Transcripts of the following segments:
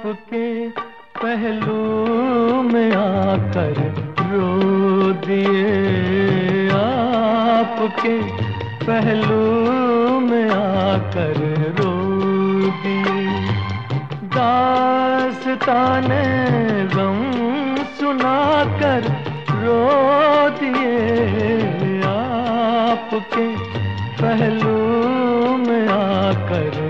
आपके पहलू में आकर रो दिए आपके पहलू में आकर रो दिए। दास्ताने गम सुनाकर रो दिए आपके पहलू में आकर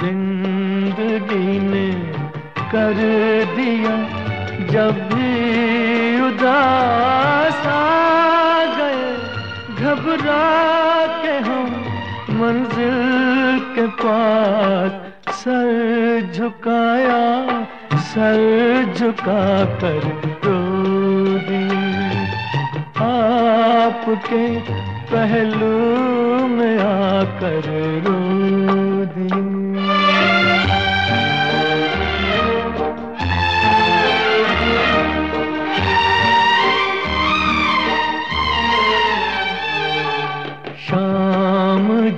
ज़िंदगी ने कर दिया, जब भी उदास गए घबरा के हम मंजिल के पास सर झुकाया, सर झुका कर रो दी आपके पहलू में आकर रो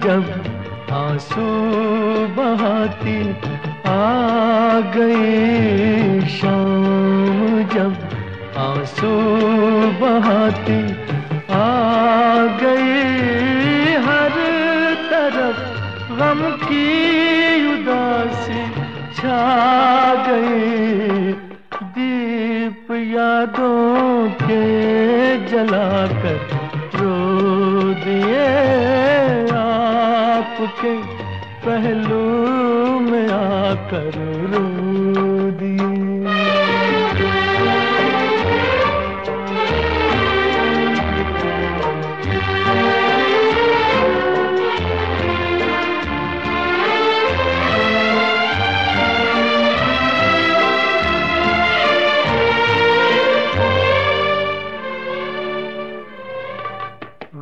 जब आँसू बहाती आ गई शाम जब आँसू बहाती आ गई हर तरफ़ गम की उदासी छा दीप यादों के जलाकर आपके पहलू में आकर रो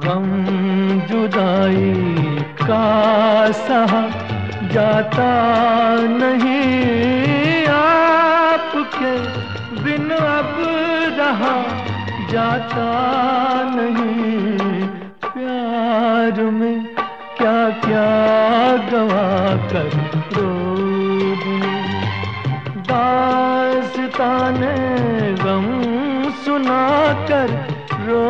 गम जुदाई का सहा जाता नहीं आपके बिन अब रहा जाता नहीं। प्यार में क्या क्या गवा कर रो दास्ताने गम सुना कर रो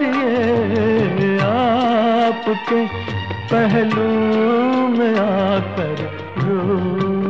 दिए आपके पहलू में आकर रो।